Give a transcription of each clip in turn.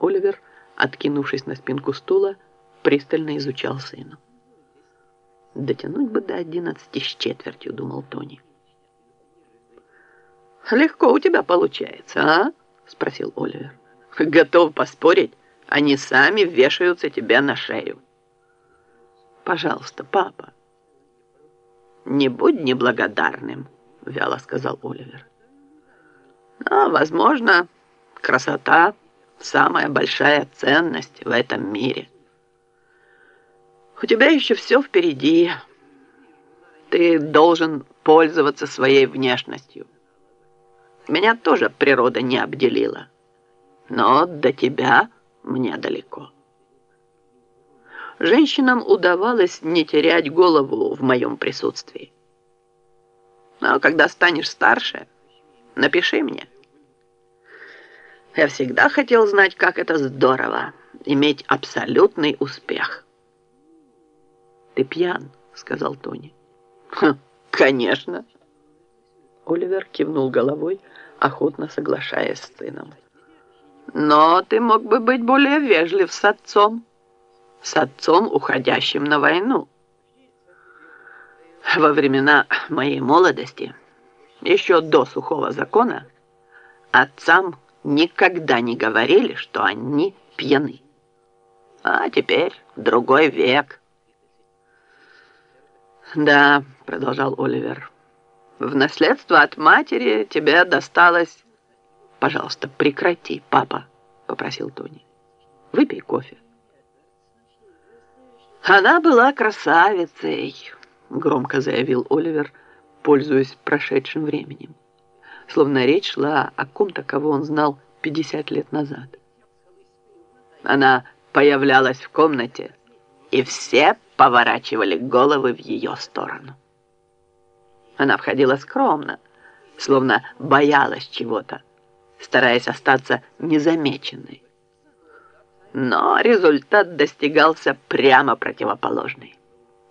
Оливер, откинувшись на спинку стула, пристально изучал сына. «Дотянуть бы до одиннадцати с четвертью», — думал Тони. «Легко у тебя получается, а?» — спросил Оливер. «Готов поспорить, они сами вешаются тебе на шею». «Пожалуйста, папа». «Не будь неблагодарным», — вяло сказал Оливер. «Но, возможно, красота — самая большая ценность в этом мире». У тебя еще все впереди. Ты должен пользоваться своей внешностью. Меня тоже природа не обделила. Но до тебя мне далеко. Женщинам удавалось не терять голову в моем присутствии. Но когда станешь старше, напиши мне. Я всегда хотел знать, как это здорово — иметь абсолютный успех. «Ты пьян», — сказал Тони. «Конечно». Оливер кивнул головой, охотно соглашаясь с сыном. «Но ты мог бы быть более вежлив с отцом, с отцом, уходящим на войну. Во времена моей молодости, еще до сухого закона, отцам никогда не говорили, что они пьяны. А теперь другой век». «Да», — продолжал Оливер, — «в наследство от матери тебе досталось...» «Пожалуйста, прекрати, папа», — попросил Тони. «Выпей кофе». «Она была красавицей», — громко заявил Оливер, пользуясь прошедшим временем, словно речь шла о ком-то, кого он знал 50 лет назад. Она появлялась в комнате, и все поворачивали головы в ее сторону. Она входила скромно, словно боялась чего-то, стараясь остаться незамеченной. Но результат достигался прямо противоположный.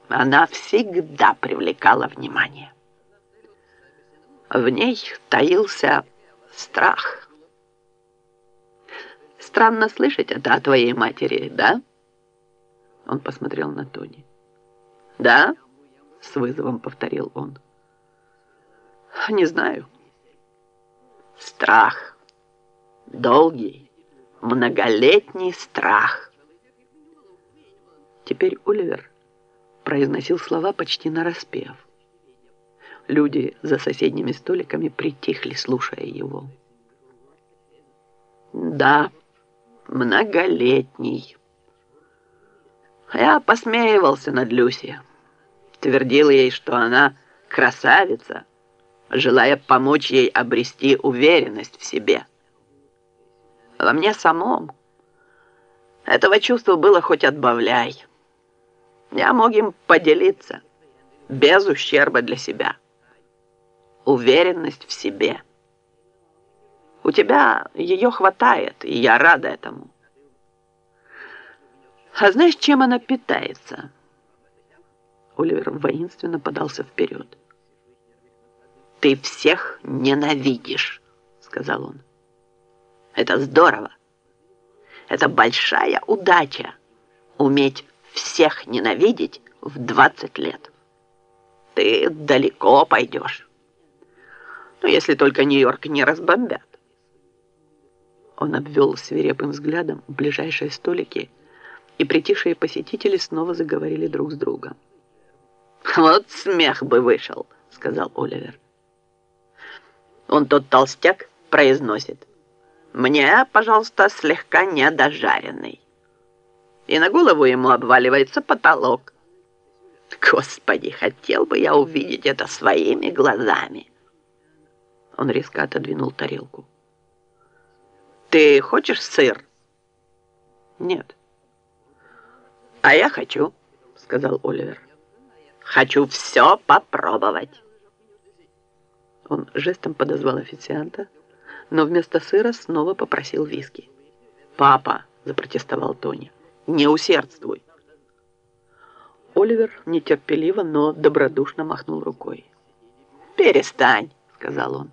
Она всегда привлекала внимание. В ней таился страх. Странно слышать это о твоей матери, да? Он посмотрел на Тони. «Да?» — с вызовом повторил он. «Не знаю». «Страх. Долгий, многолетний страх». Теперь Оливер произносил слова почти нараспев. Люди за соседними столиками притихли, слушая его. «Да, многолетний». Я посмеивался над Люси. Твердил ей, что она красавица, желая помочь ей обрести уверенность в себе. Во мне самом этого чувства было хоть отбавляй. Я мог им поделиться без ущерба для себя. Уверенность в себе. У тебя ее хватает, и я рада этому. А знаешь, чем она питается? Оливер воинственно подался вперед. «Ты всех ненавидишь», — сказал он. «Это здорово. Это большая удача — уметь всех ненавидеть в 20 лет. Ты далеко пойдешь. Ну, если только Нью-Йорк не разбомбят». Он обвел свирепым взглядом ближайшие столики и притихшие посетители снова заговорили друг с другом. «Вот смех бы вышел», — сказал Оливер. Он тот толстяк произносит. «Мне, пожалуйста, слегка недожаренный». И на голову ему обваливается потолок. Господи, хотел бы я увидеть это своими глазами. Он резко отодвинул тарелку. «Ты хочешь сыр?» «Нет». «А я хочу», — сказал Оливер. «Хочу все попробовать». Он жестом подозвал официанта, но вместо сыра снова попросил виски. «Папа», — запротестовал Тони, — «не усердствуй». Оливер нетерпеливо, но добродушно махнул рукой. «Перестань», — сказал он.